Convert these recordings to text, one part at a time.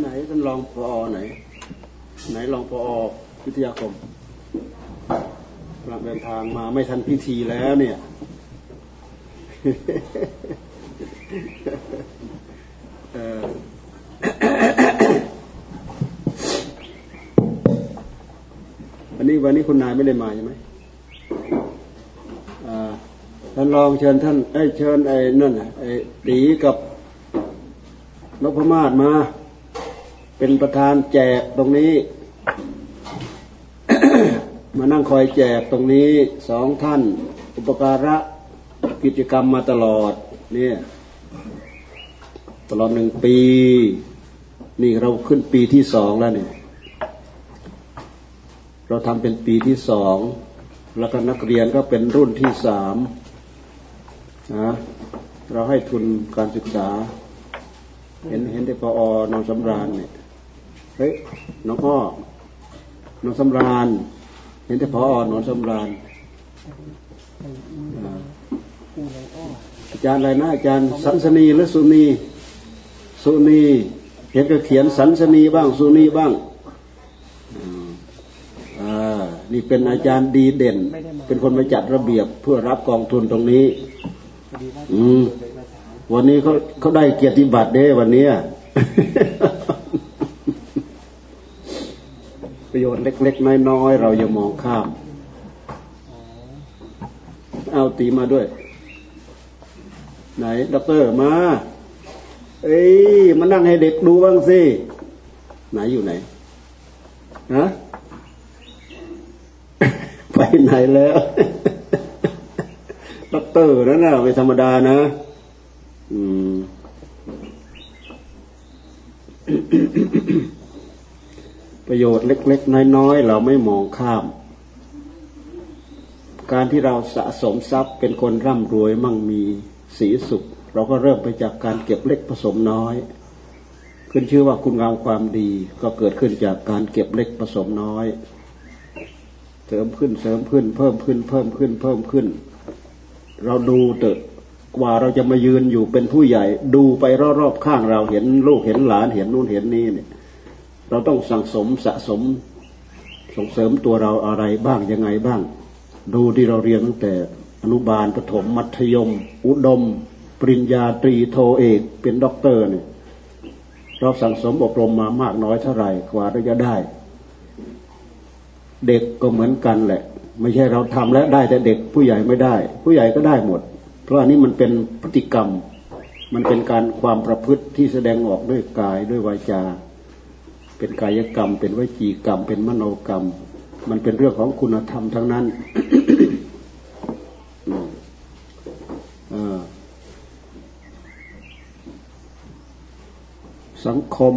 ไหนท่านรองพอไหน ไหนรองพอวิทยาคมกำลังเดินทางมาไม่ทันพิธีแล้วเนี่ยวันนี้วันนี้คุณนายไม่ได้มาใช่ไหมท่านรองเชิญท่านไอ้เชิญไอ้นั่นไอ้ตีกับ นพมาศมา เป็นประธานแจกตรงนี้ มานั่งคอยแจกตรงนี้สองท่าน อุปการะกิจกรรมมาตลอด เนี่ยตลอดหนึ่งปี นี่เราขึ้นปีที่สองแล้วเนี่ยเราทำเป็นปีที่สอง แล้วก็นักเรียนก็เป็นรุ่นที่สามนะเราให้ทุนการศึกษา เห็นเห็นแต่พออนองสำราญเนี่ยเฮ้ยน้องอ้อนองสำราญ เห็นแต่พออนองสำราญอาจารย์อะไรนะอาจารย์สันสนีหรือสุนีสุนีเห็นก็เขียนสันสนีบ้างสุนีบ้างอ่านี่เป็นอาจารย์ดีเด่น เป็นคนมาจัดระเบียบเพื่อรับกองทุนตรงนี้ อืม วันนี้เขาเขาได้เกียรติบัตรเด้วันนี้ประโยชน์เล็ก ๆ น้อยๆเราอย่ามองข้าม เอาตีมาด้วย ไหนด็อกเตอร์มา เอ้ยมานั่งให้เด็กดูบ้างสิ ไหนอยู่ไหนฮะไปไหนแล้วด็อกเตอร์นั่นน่ะไม่ธรรมดานะ อืมประโยชน์เล็ก ๆ น้อย ๆ เราไม่มองข้าม การที่เราสะสมทรัพย์เป็นคนร่ำรวยมั่งมีศรีสุข เราก็เริ่มไปจากการเก็บเล็กผสมน้อย ขึ้นชื่อว่าคุณงามความดีก็เกิดขึ้นจากการเก็บเล็กผสมน้อย เสริมขึ้นเสริมขึ้น เพิ่มขึ้น เพิ่มขึ้นเพิ่มขึ้น เราดูเถอะ กว่าเราจะมายืนอยู่เป็นผู้ใหญ่ ดูไปรอบๆข้างเราเห็นลูกเห็นหลานเห็นนู่นเห็นนี่เนี่ย เราต้องสั่งสมสะสมส่งเสริมตัวเราอะไรบ้างยังไงบ้าง ดูที่เราเรียนตั้งแต่อนุบาลประถมมัธยม อุดม ปริญญาตรีโทเอก เป็นด็อกเตอร์เนี่ยเราสั่งสมอบรมมามากน้อยเท่าไหร่กว่าเราจะได้ เด็กก็เหมือนกันแหละ ไม่ใช่เราทำแล้วได้แต่เด็กผู้ใหญ่ไม่ได้ ผู้ใหญ่ก็ได้หมด เพราะอันนี้มันเป็นพฤติกรรม มันเป็นการความประพฤติที่แสดงออกด้วยกายด้วยวาจา เป็นกายกรรม เป็นวจีกรรม เป็นมโนกรรม มันเป็นเรื่องของคุณธรรมทั้งนั้นสังคม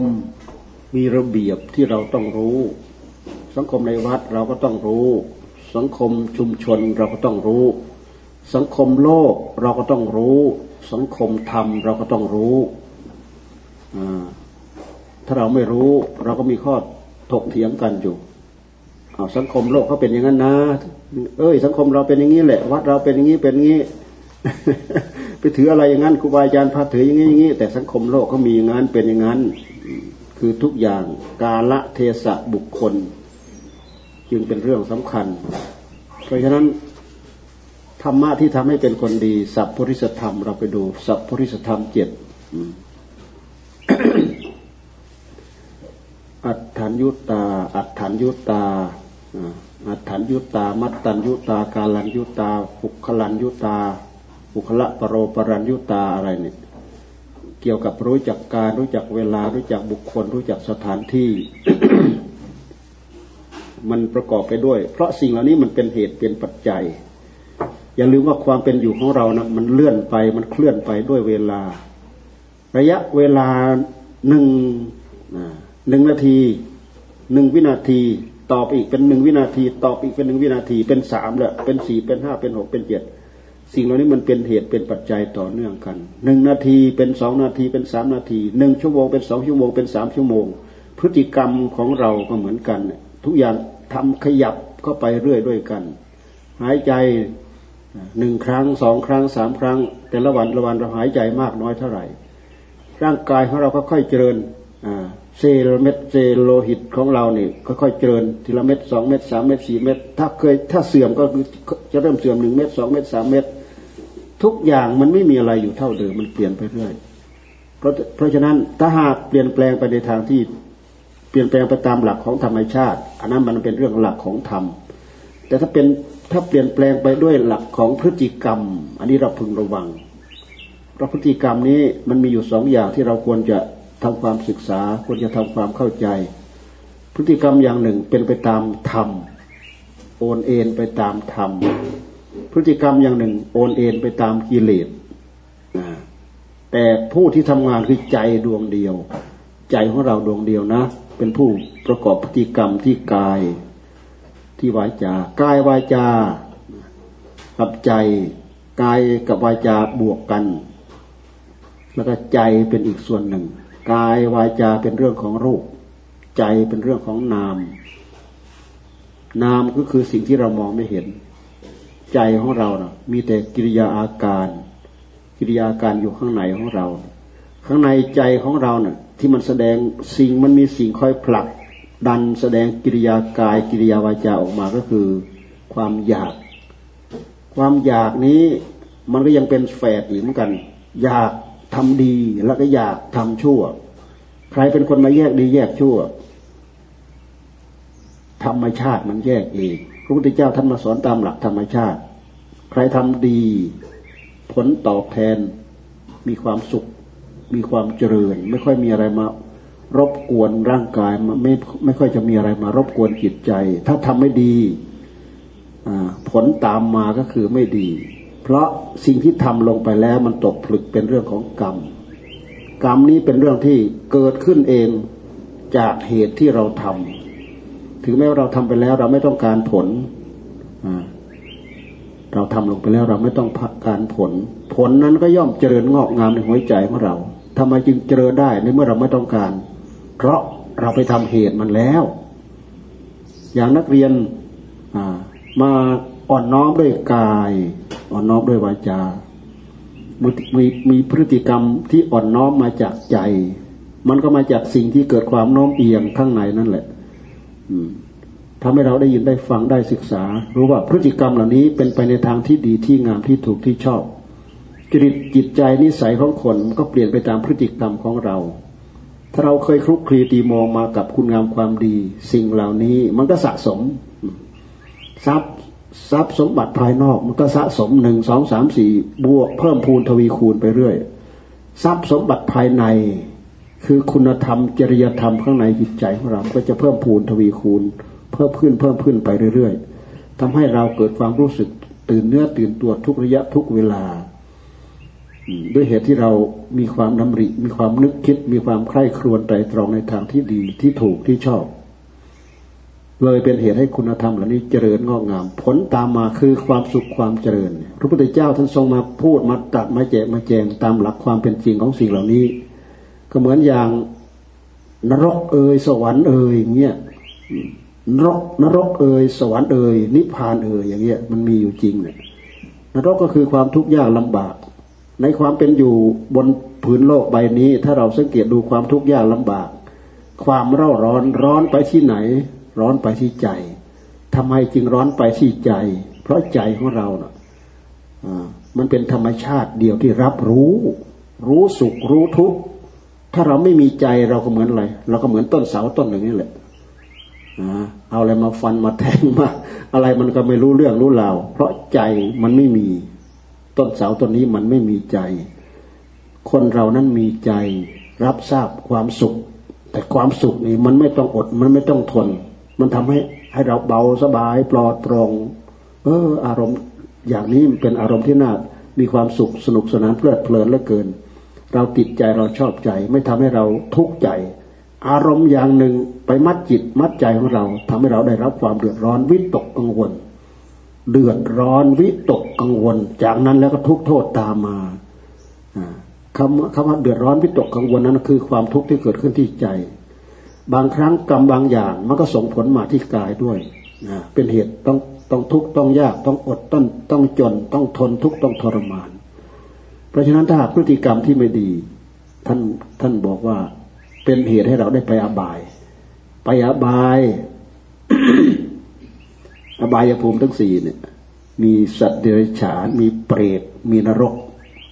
มีระเบียบที่เราต้องรู้ สังคมในวัดเราก็ต้องรู้ สังคมชุมชนเราก็ต้องรู้ สังคมโลกเราก็ต้องรู้ สังคมธรรมเราก็ต้องรู้ถ้าเราไม่รู้ เราก็มีข้อถกเถียงกันอยู่เอาสังคมโลกเขาเป็นอย่างนั้นนะ เอ้ย สังคมเราเป็นอย่างนี้แหละ วัดเราเป็นอย่างนี้เป็นอย่างนี้ ไปถืออะไรอย่างนั้นครูบาอาจารย์พาถืออย่างนี้อย่างนี้ แต่สังคมโลกเขามีอย่างนั้นเป็นอย่างนั้น คือทุกอย่างกาละเทศะบุคคล จึงเป็นเรื่องสำคัญ เพราะฉะนั้น ธรรมะที่ทำให้เป็นคนดี สัพพุริสธรรม เราไปดู สัพพุริสธรรมเจ็ดอัฏฐานยุตตา อัฏฐานยุตตาอัฏฐานยุตตา มัตตัญยุตตา กาลัญยุตตาปุคลัญยุตตาปุคละปรโรปรัญยุตตาอะไรเนี่ยเกี่ยวกับรู้จักการรู้จักเวลารู้จักบุคคล รู้จักสถานที่ มันประกอบไปด้วย เพราะสิ่งเหล่านี้มันเป็นเหตุเป็นปัจจัย อย่าลืมว่าความเป็นอยู่ของเรานะมันเลื่อนไปมันเคลื่อนไปด้วยเวลา ระยะเวลาหนึ่งหนึ่งนาทีหนึ่งวินาทีตอบอีกเป็นหนึ่งวินาที ตอบอีกเป็นหนึ่งวินาที เป็นสามแล้วเป็นสี่เป็นห้าเป็นหกเป็นเจ็ดสิ่งเหล่านี้มันเป็นเหตุเป็นปัจจัยต่อเนื่องกันหนึ่งนาทีเป็นสองนาทีเป็นสามนาทีหนึ่งชั่วโมงเป็นสองชั่วโมงเป็นสามชั่วโมง พฤติกรรมของเราก็เหมือนกัน ทุกอย่างทำขยับเข้าไปเรื่อยด้วยกัน หายใจ หนึ่งครั้งสองครั้งสามครั้ง แต่ละวันละวันเราหายใจมากน้อยเท่าไหร่ ร่างกายของเราก็ค่อยเจริญเซลล์เม็ดเซลล์โลหิตของเราเนี่ยค่อยๆเจริญทีละเม็ดสองเม็ดสามเม็ดสี่เม็ดถ้าเคยถ้าเสื่อมก็จะเริ่มเสื่อมหนึ่งเม็ดสองเม็ดสามเม็ดทุกอย่างมันไม่มีอะไรอยู่เท่าเดิมมันเปลี่ยนไปเรื่อยเพราะเพราะฉะนั้นถ้าหากเปลี่ยนแปลงไปในทางที่เปลี่ยนแปลงไปตามหลักของธรรมชาติ อันนั้นมันเป็นเรื่องหลักของธรรม แต่ถ้าเป็น ถ้าเปลี่ยนแปลงไปด้วยหลักของพฤติกรรม อันนี้เราพึงระวังเพราะพฤติกรรมนี้มันมีอยู่สองอย่างที่เราควรจะทำความศึกษา ควรจะทำความเข้าใจ พฤติกรรมอย่างหนึ่งเป็นไปตามธรรมโอนเอ็นไปตามธรรมพฤติกรรมอย่างหนึ่งโอนเอ็นไปตามกิเลสแต่ผู้ที่ทำงานคือใจดวงเดียว ใจของเราดวงเดียวนะ เป็นผู้ประกอบพฤติกรรมที่กาย ที่วาจากายวาจากับใจกายกับวาจาบวกกัน แล้วก็ใจเป็นอีกส่วนหนึ่งกายวาจาเป็นเรื่องของรูป ใจเป็นเรื่องของนาม นามก็คือสิ่งที่เรามองไม่เห็น ใจของเรานะ่ะ มีแต่กิริยาอาการ กิริยาการอยู่ข้างในของเรา ข้างในใจของเราเนะ่ะ ที่มันแสดงสิ่งมันมีสิ่งคอยผลัก ดันแสดงกิริยากายกิริยาวาจาออกมาก็คือความอยาก ความอยากนี้มันก็ยังเป็นแฝดอีกเหมือนกัน อยากทำดีแล้วก็อยากทำชั่ว ใครเป็นคนมาแยกดีแยกชั่ว ธรรมชาติมันแยกเองพระพุทธเจ้าท่านมาสอนตามหลักธรรมชาติ ใครทำดี ผลตอบแทนมีความสุข มีความเจริญ ไม่ค่อยมีอะไรมา รบกวนร่างกายไม่ไม่ค่อยจะมีอะไรมารบกวนจิตใจ ถ้าทำไม่ดีผลตามมาก็คือไม่ดี เพราะสิ่งที่ทำลงไปแล้วมันตกผลึกเป็นเรื่องของกรรม กรรมนี้เป็นเรื่องที่เกิดขึ้นเองจากเหตุที่เราทำถึงแม้ว่าเราทำไปแล้วเราไม่ต้องการผลเราทำลงไปแล้วเราไม่ต้องพักการผล ผลนั้นก็ย่อมเจริญงอกงามในหัวใจของเราทำไมจึงเจริญได้ในเมื่อเราไม่ต้องการ เพราะเราไปทำเหตุมันแล้ว อย่างนักเรียนมาอ่อนน้อมด้วยกาย อ่อนน้อมด้วยวาจา มีมีพฤติกรรมที่อ่อนน้อมมาจากใจ มันก็มาจากสิ่งที่เกิดความน้อมเอียงข้างในนั่นแหละทำให้เราได้ยินได้ฟังได้ศึกษา รู้ว่าพฤติกรรมเหล่านี้เป็นไปในทางที่ดีที่งามที่ถูกที่ชอบจริตจิตใจนิสัยของคนก็เปลี่ยนไปตามพฤติกรรมของเรา เราเคยคลุกคลีตีมองมากับคุณงามความดี สิ่งเหล่านี้มันก็สะสมทรัพย์ทรัพย์สมบัติภายนอกมันก็สะสมหนึ่งสองสามสี่บวกเพิ่มพูนทวีคูณไปเรื่อย ทรัพย์สมบัติภายใน คือคุณธรรมจริยธรรมข้างในจิตใจของเรา ก็จะเพิ่มพูนทวีคูณ เพิ่มขึ้นเพิ่มขึ้นไปเรื่อย ๆทำให้เราเกิดความรู้สึกตื่นเนื้อตื่นตัวทุกระยะทุกเวลา ด้วยเหตุที่เรามีความน้ำริ มีความนึกคิด มีความใคร่ครวญไตรตรองในทางที่ดีที่ถูกที่ชอบ เลยเป็นเหตุให้คุณธรรมเหล่านี้เจริญงอกงาม ผลตามมาคือความสุขความเจริญ พระพุทธเจ้าท่านทรงมาพูดมาตัดมาแจกมาแจงตามหลักความเป็นจริงของสิ่งเหล่านี้ ก็เหมือนอย่างนรกเอ่ยสวรรค์เอ่ยเงี้ยนรกนรกเอ่ยสวรรค์เอ่ยนิพพานเอ่ยอย่างเงี้ยมันมีอยู่จริงเนี่ยนรกก็คือความทุกข์ยากลำบาก ในความเป็นอยู่บนผืนโลกใบนี้ ถ้าเราสังเกตดูความทุกข์ยากลำบาก ความเร่าร้อนร้อนไปที่ไหน ร้อนไปที่ใจทำไมจึงร้อนไปที่ใจ เพราะใจของเราเนะ่ะมันเป็นธรรมชาติเดียวที่รับรู้ รู้สุขรู้ทุกข์ถ้าเราไม่มีใจเราก็เหมือนอะไร เราก็เหมือนต้นเสาต้นหนึ่งนี่แหละเอาอะไรมาฟันมาแทงมาอะไรมันก็ไม่รู้เรื่องรู้ราวเพราะใจมันไม่มี ต้นเสาต้นนี้มันไม่มีใจ คนเรานั้นมีใจ รับทราบความสุข แต่ความสุขนี่มันไม่ต้องอด มันไม่ต้องทน มันทำให้ให้เราเบาสบายปลอดตรงเออ อารมณ์อย่างนี้เป็นอารมณ์ที่น่ามีความสุขสนุกสนานเพลิดเพลินเหลือเกิน เราติดใจเราชอบใจ ไม่ทำให้เราทุกข์ใจ อารมณ์อย่างหนึ่งไปมัดจิตมัดใจของเราทำให้เราได้รับความเดือดร้อนวิตกกังวล เดือดร้อนวิตกกังวล จากนั้นแล้วก็ทุกโทษตามมาคำคำว่าเดือดร้อนวิตกกังวลนั้นคือความทุกข์ที่เกิดขึ้นที่ใจ บางครั้งกรรมบางอย่างมันก็ส่งผลมาที่กายด้วยเป็นเหตุต้องต้องทุกข์ต้องยากต้องอดต้องต้องจน ต้องทนทุกข์ต้องทรมาน เพราะฉะนั้นถ้าพฤติกรรมที่ไม่ดี ท่านท่านบอกว่าเป็นเหตุให้เราได้ไปอบาย ไปอบาย อบายภูมิทั้งสี่เนี่ย มีสัตว์เดรัจฉาน มีเปรต มีนรก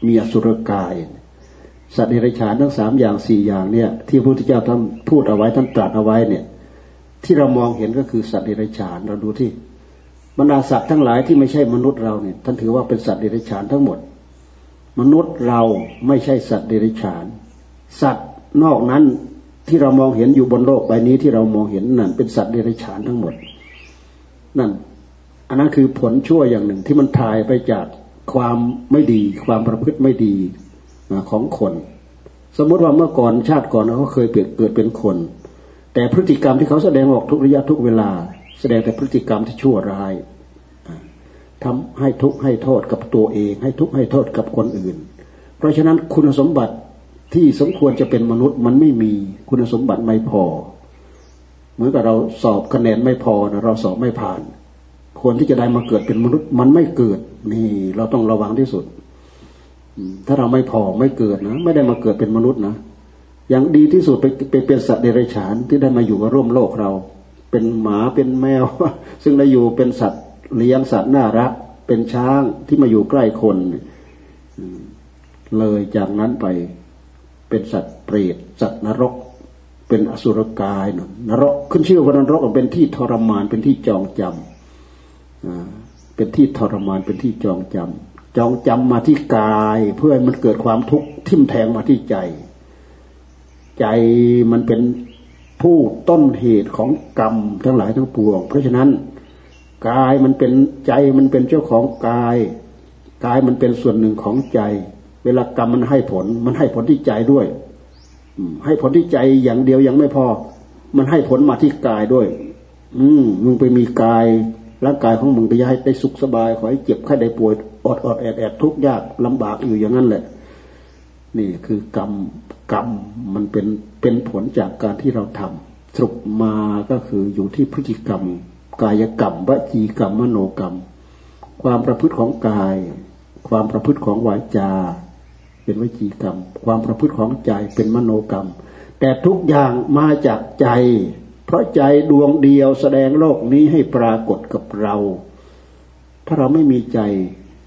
มีอสุรกาย สัตว์เดรัจฉานทั้งสามอย่างสี่อย่างเนี่ย ที่พระพุทธเจ้าท่านพูดเอาไว้ท่านตรัสเอาไว้เนี่ย ที่เรามองเห็นก็คือสัตว์เดรัจฉานเราดูที่บรรดาสัตว์ทั้งหลายที่ไม่ใช่มนุษย์เราเนี่ยท่านถือว่าเป็นสัตว์เดรัจฉานทั้งหมด มนุษย์เราไม่ใช่สัตว์เดรัจฉาน สัตว์นอกนั้นที่เรามองเห็นอยู่บนโลกใบนี้ที่เรามองเห็นนั่นเป็นสัตว์เดรัจฉานทั้งหมด นั่น อันนั้นคือผลชั่วอย่างหนึ่งที่มันถ่ายไปจากความไม่ดี ความประพฤติไม่ดีของคน สมมติว่าเมื่อก่อนชาติก่อนเขาเคยเกิดเกิดเป็นคน แต่พฤติกรรมที่เขาแสดงออกทุกระยะทุกเวลา แสดงแต่พฤติกรรมที่ชั่วร้ายทำให้ทุกข์ให้โทษกับตัวเอง ให้ทุกข์ให้โทษกับคนอื่น เพราะฉะนั้นคุณสมบัติที่สมควรจะเป็นมนุษย์มันไม่มีคุณสมบัติไม่พอ เหมือนกับเราสอบคะแนนไม่พอนะเราสอบไม่ผ่านควรที่จะได้มาเกิดเป็นมนุษย์มันไม่เกิด นี่เราต้องระวังที่สุดถ้าเราไม่พอไม่เกิดนะไม่ได้มาเกิดเป็นมนุษย์นะอย่างดีที่สุดไปไปเป็นสัตว์เดรัจฉานที่ได้มาอยู่กับร่วมโลกเรา เป็นหมาเป็นแมว ซึ่งได้อยู่เป็นสัตว์เลี้ยงสัตว์น่ารัก เป็นช้างที่มาอยู่ใกล้คนเลยจากนั้นไปเป็นสัตว์เปรตสัตว์นรก เป็นอสุรกายนนรกขึ้นชื่อว่านรกเป็นที่ทรมานเป็นที่จองจำเป็นที่ทรมานเป็นที่จองจำจองจำมาที่กาย เพื่อให้มันเกิดความทุกข์ทิ่มแทงมาที่ใจ ใจมันเป็นผู้ต้นเหตุของกรรมทั้งหลายทั้งปวง เพราะฉะนั้นกายมันเป็นใจมันเป็นเจ้าของกายกายมันเป็นส่วนหนึ่งของใจ เวลากรรมมันให้ผล มันให้ผลที่ใจด้วย ให้ผลที่ใจอย่างเดียวยังไม่พอ มันให้ผลมาที่กายด้วย อืมมึงไปมีกายร่างกายของมึงก็ย้ายได้สุขสบาย ขอให้เจ็บไข้ได้ป่วยออดออดแอดแอดทุกข์ยากลำบากอยู่อย่างนั้นแหละ นี่คือกรรมกรรมมันเป็นเป็นผลจากการที่เราทำสรุปมาก็คืออยู่ที่พฤติกรรม กายกรรมวจีกรรมมโนกรรม ความประพฤติของกาย ความประพฤติของวาจา เป็นวจีกรรม ความประพฤติของใจเป็นมโนกรรม แต่ทุกอย่างมาจากใจ เพราะใจดวงเดียวแสดงโลกนี้ให้ปรากฏกับเรา ถ้าเราไม่มีใจ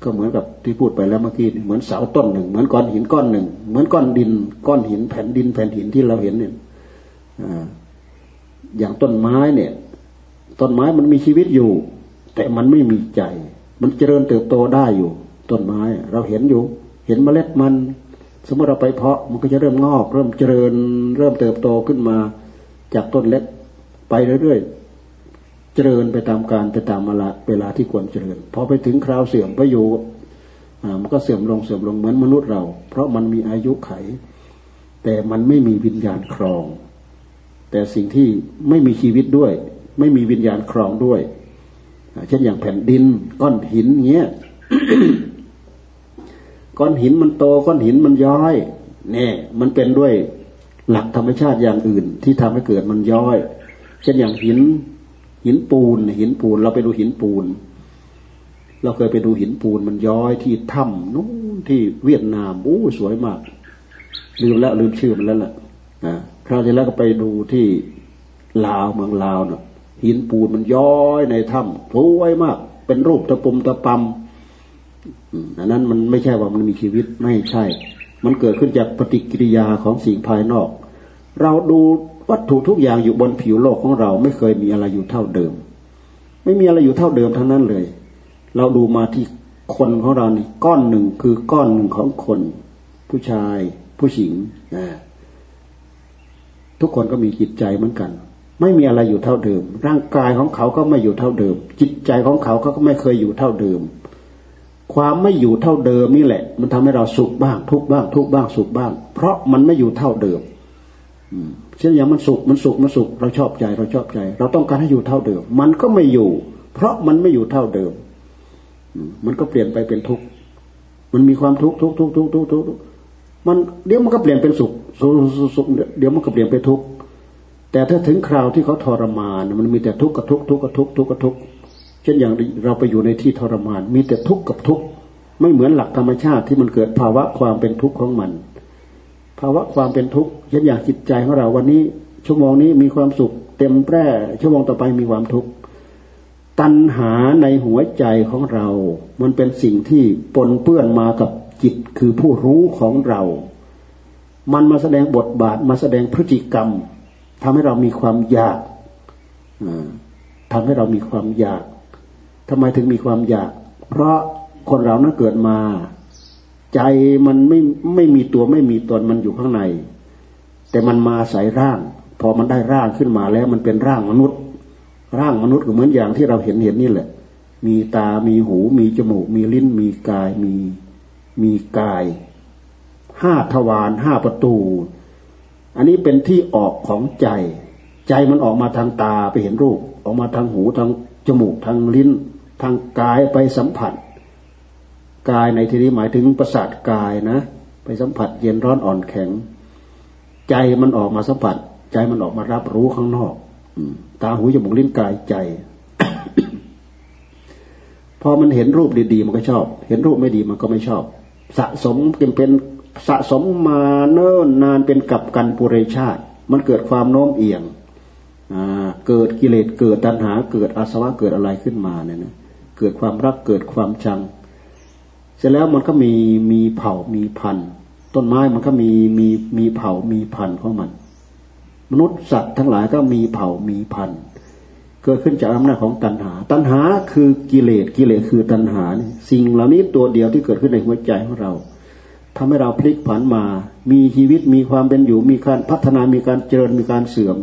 ก็เหมือนกับที่พูดไปแล้วเมื่อกี้เหมือนเสาต้นหนึ่ง เหมือนก้อนหินก้อนหนึ่ง เหมือนก้อนดิน ก้อนหินแผ่นดินแผ่นหินที่เราเห็นเนี่ยอย่างต้นไม้เนี่ย ต้นไม้มันมีชีวิตอยู่ แต่มันไม่มีใจ มันเจริญเติบโตได้อยู่ ต้นไม้เราเห็นอยู่ เห็นเมล็ดมัน สมมติเราไปเพาะมันก็จะเริ่มงอก เริ่มเจริญ เริ่มเติบโตขึ้นมาจากต้นเล็กไปเรื่อยๆ เจริญไปตามการไปตามเวลาเวลาที่ควรเจริญพอไปถึงคราวเสื่อมไปอยู่มันก็เสื่อมลงเสื่อมลงเหมือนมนุษย์เรา เพราะมันมีอายุไข แต่มันไม่มีวิญญาณครอง แต่สิ่งที่ไม่มีชีวิตด้วย ไม่มีวิญญาณครองด้วย เช่นอย่างแผ่นดินก้อนหินเงี้ย ก้อนหินมันโตก้อนหินมันย้อยเนี่ยมันเป็นด้วยหลักธรรมชาติอย่างอื่น ที่ทำให้เกิดมันย้อย เช่นอย่างหิน หินปูน หินปูน เราไปดูหินปูน เราเคยไปดูหินปูนมันย้อยที่ถ้ำนู้นที่เวียดนามโอ้สวยมากลืมแล้วลืมชื่อมันแล้วล่ะนะคราวที่แล้วก็ไปดูที่ลาวเมืองลาวเนาะหินปูนมันย้อยในถ้ำสวยมาก เป็นรูปตะปุ่มตะปำ อันนั้นมันไม่ใช่ว่ามันมีชีวิตไม่ใช่ มันเกิดขึ้นจากปฏิกิริยาของสิ่งภายนอก เราดูวัตถุทุกอย่างอยู่บนผิวโลกของเราไม่เคยมีอะไรอยู่เท่าเดิม ไม่มีอะไรอยู่เท่าเดิมทั้งนั้นเลย เราดูมาที่คนของเรานี่ก้อนหนึ่งคือก้อนหนึ่งของคน ผู้ชาย ผู้หญิงนะทุกคนก็มีจิตใจเหมือนกัน ไม่มีอะไรอยู่เท่าเดิม ร่างกายของเขาก็ไม่อยู่เท่าเดิม จิตใจของเขาเขาก็ไม่เคยอยู่เท่าเดิม ความไม่อยู่เท่าเดิมนี่แหละ มันทำให้เราสุขบ้าง ทุกบ้าง ทุกบ้างสุขบ้าง เพราะมันไม่อยู่เท่าเดิมอืมเช่นอย่างมันสุขมันสุขมันสุขเราชอบใจเราชอบใจ เราต้องการให้อยู่เท่าเดิม มันก็ไม่อยู่ เพราะมันไม่อยู่เท่าเดิมมันก็เปลี่ยนไปเป็นทุกข์มันมีความทุกข์ทุกข์ทุกข์ทุกข์ทุกข์ทุกข์มันเดี๋ยวมันก็เปลี่ยนเป็นสุขสุขสุขเดี๋ยวมันก็เปลี่ยนเป็นทุกข์แต่ถ้าถึงคราวที่เขาทรมาน มันมีแต่ทุกข์กับทุกข์ทุกข์กับทุกข์ทุกข์กับทุกข์ เช่นอย่างเราไปอยู่ในที่ทรมาน มีแต่ทุกข์กับทุกข์ไม่เหมือนหลักธรรมชาติที่มันเกิดภาวะความเป็นทุกข์ของมัน ภาวะความเป็นทุกข์เช่นอย่างจิตใจของเราวันนี้ ชั่วโมงนี้มีความสุข เต็มแปร่ชั่วโมงต่อไปมีความทุกข์ตัณหาในหัวใจของเรา มันเป็นสิ่งที่ปนเปื้อนมากับจิตคือผู้รู้ของเรา มันมาแสดงบทบาทมาแสดงพฤติกรรมทำให้เรามีความอยากทำให้เรามีความอยาก ทำไมถึงมีความอยาก เพราะคนเรานั้นเกิดมา ใจมันไม่ไม่มีตัวไม่มีตนมันอยู่ข้างใน แต่มันมาใส่ร่าง พอมันได้ร่างขึ้นมาแล้วมันเป็นร่างมนุษย์ ร่างมนุษย์ก็เหมือนอย่างที่เราเห็นเห็นนี่แหละ มีตา มีหู มีจมูก มีลิ้น มีกาย มีมีกาย ห้าทวารห้าประตู อันนี้เป็นที่ออกของใจ ใจมันออกมาทางตาไปเห็นรูป ออกมาทางหูทางจมูกทางลิ้น ทางกายไปสัมผัส กายในที่นี้หมายถึงประสาทกายนะ ไปสัมผัสเย็นร้อนอ่อนแข็ง ใจมันออกมาสัมผัส ใจมันออกมารับรู้ข้างนอกตาหูจมูกลิ้นกายใจ พอมันเห็นรูปดีๆมันก็ชอบ เห็นรูปไม่ดีมันก็ไม่ชอบ สะสมเป็นปนสะสมมาเนิ่นนานเป็นกับกันปุเรชาติ มันเกิดความโน้มเอียงเกิดกิเลสเกิดตัณหา เกิดอาสวะเกิดอะไรขึ้นมาเนี่ยนะ เกิดความรักเกิดความชัง เสร็จแล้วมันก็มีมีเผ่ามีพันธุ์ต้นไม้มันก็มีมีมีเผ่ามีพันธุ์ของมัน มนุษย์สัตว์ทั้งหลายก็มีเผ่ามีพันธุ์เกิดขึ้นจากอำนาจของตัณหา ตัณหาคือกิเลสกิเลสคือตัณหาสิ่งเหล่านี้ตัวเดียวที่เกิดขึ้นในหัวใจของเราทำให้เราพลิกผันมา มีชีวิต มีความเป็นอยู่ มีการพัฒนา มีการเจริญ มีการเสื่อม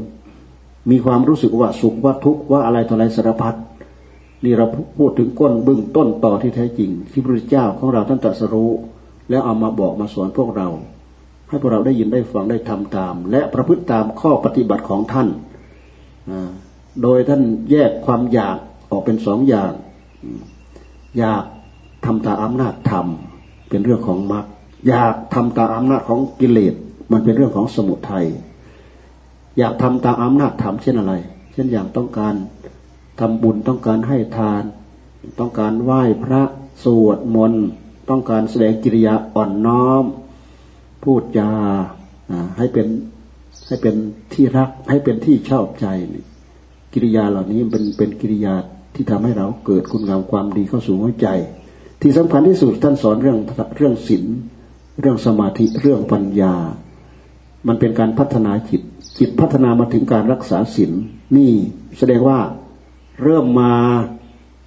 มีความรู้สึกว่าสุขว่าทุกข์ว่าอะไรต่ออะไรสารพัด นี่เราพูดถึงก้นบึ้งต้นต่อที่แท้จริง ที่พระเจ้าของเราท่านตรัสรู้ แล้วเอามาบอกมาสอนพวกเรา ให้พวกเราได้ยินได้ฟังได้ทำตาม และประพฤติตามข้อปฏิบัติของท่านโดยท่านแยกความอยากออกเป็นสองอย่าง อยากทำตามอำนาจธรรมเป็นเรื่องของมรรคอยากทำตามอำนาจของกิเลสมันเป็นเรื่องของสมุทัยอยากทำตามอำนาจธรรมเช่นอะไร เช่นอย่างต้องการ ทำบุญต้องการให้ทาน ต้องการไหว้พระสวดมนต์ต้องการแสดงกิริยาอ่อนน้อม พูดจาให้เป็นให้เป็นที่รักให้เป็นที่ชอบใจกิริยาเหล่านี้เป็นเป็นกิริยาที่ทำให้เราเกิดคุณงามความดีเข้าสู่หัวใจ ที่สำคัญที่สุดท่านสอนเรื่องเรื่องศีลเรื่องสมาธิเรื่องปัญญา มันเป็นการพัฒนาจิต จิตพัฒนามาถึงการรักษาศีลนี่แสดงว่า เริ่มมา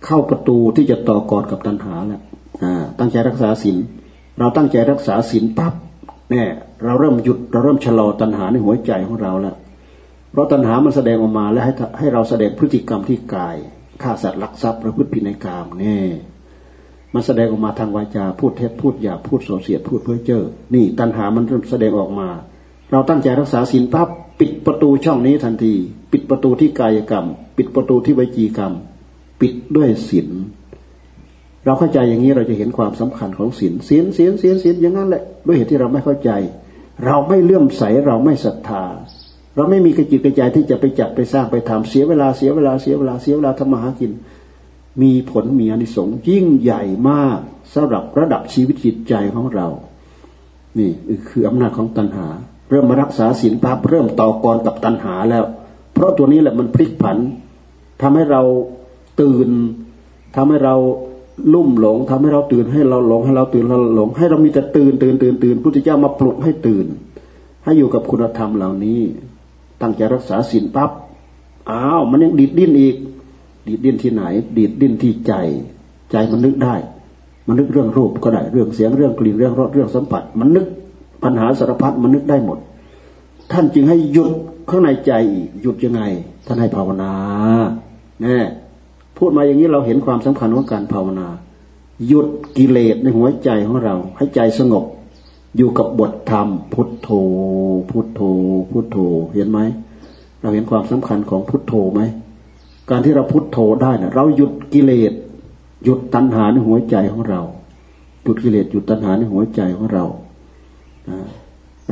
เข้าประตูที่จะต่อกอดกับตัณหาแล้วตั้งใจรักษาศีลเราตั้งใจรักษาศีลปั๊บเนี่ยเราเริ่มหยุดเราเริ่มชะลอตัณหาในหัวใจของเราแล้วเพราะตัณหามันแสดงออกมาแล้วให้ให้เราแสดงพฤติกรรมที่กายฆ่าสัตว์ลักทรัพย์ประพฤติผิดในกามเนี่ยมันแสดงออกมาทางวาจาพูดเท็จพูดหยาพูดโสเสียดพูดเพ้อเจ้อนี่ตัณหามันเริ่มแสดงออกมา เราตั้งใจรักษาศีลปั๊บ ปิดประตูช่องนี้ทันที ปิดประตูที่กายกรรม ปิดประตูที่วิจีกรรม ปิดด้วยศีลเราเข้าใจอย่างนี้เราจะเห็นความสำคัญของศีลศีลศีลศีลศีลอย่างนั้นแหละด้วยเหตุที่เราไม่เข้าใจ เราไม่เลื่อมใสเราไม่ศรัทธา เราไม่มีกระจิตกระใจที่จะไปจัดไปสร้างไปทำเสียเวลาเสียเวลาเสียเวลาเสียเวลาทำมาหากิน มีผลมีอนิสงส์ยิ่งใหญ่มากสำหรับระดับชีวิตจิตใจของเรา นี่คืออำนาจของตัณหา เริ่มมารักษาศีลปั๊บเริ่มต่อกรกับตัณหาแล้ว เพราะตัวนี้แหละมันพลิกผันทำให้เราตื่นทำให้เราลุ่มหลงทำให้เราตื่นให้เราหลงให้เราตื่นเราหลง ให้เรามีแต่ตื่นตื่นตื่นตื่นพุทธเจ้ามาปลุกให้ตื่น ให้อยู่กับคุณธรรมเหล่านี้ ตั้งใจรักษาศีลปั๊บอ้าวมันยังดีดดิ้นอีก ดีดดิ้นที่ไหน ดีดดิ้นที่ใจ ใจมันนึกได้ มันนึกเรื่องรูปก็ได้เรื่องเสียงเรื่องกลิ่นเรื่องรสเรื่องสัมผัส มันนึก ปัญหาสารพัดมันนึกได้หมด ท่านจึงให้หยุดข้างในใจอีกหยุดยังไง ท่านให้ภาวนาแน่พูดมาอย่างนี้เราเห็นความสำคัญของการภาวนา หยุดกิเลสในหัวใจของเรา ให้ใจสงบ อยู่กับบทธรรม พุทโธ พุทโธ พุทโธ เห็นไหมเราเห็นความสำคัญของพุทโธไหมการที่เราพุทโธได้นะเราหยุดกิเลสหยุดตัณหาในหัวใจของเราหยุดกิเลสหยุดตัณหาในหัวใจของเรา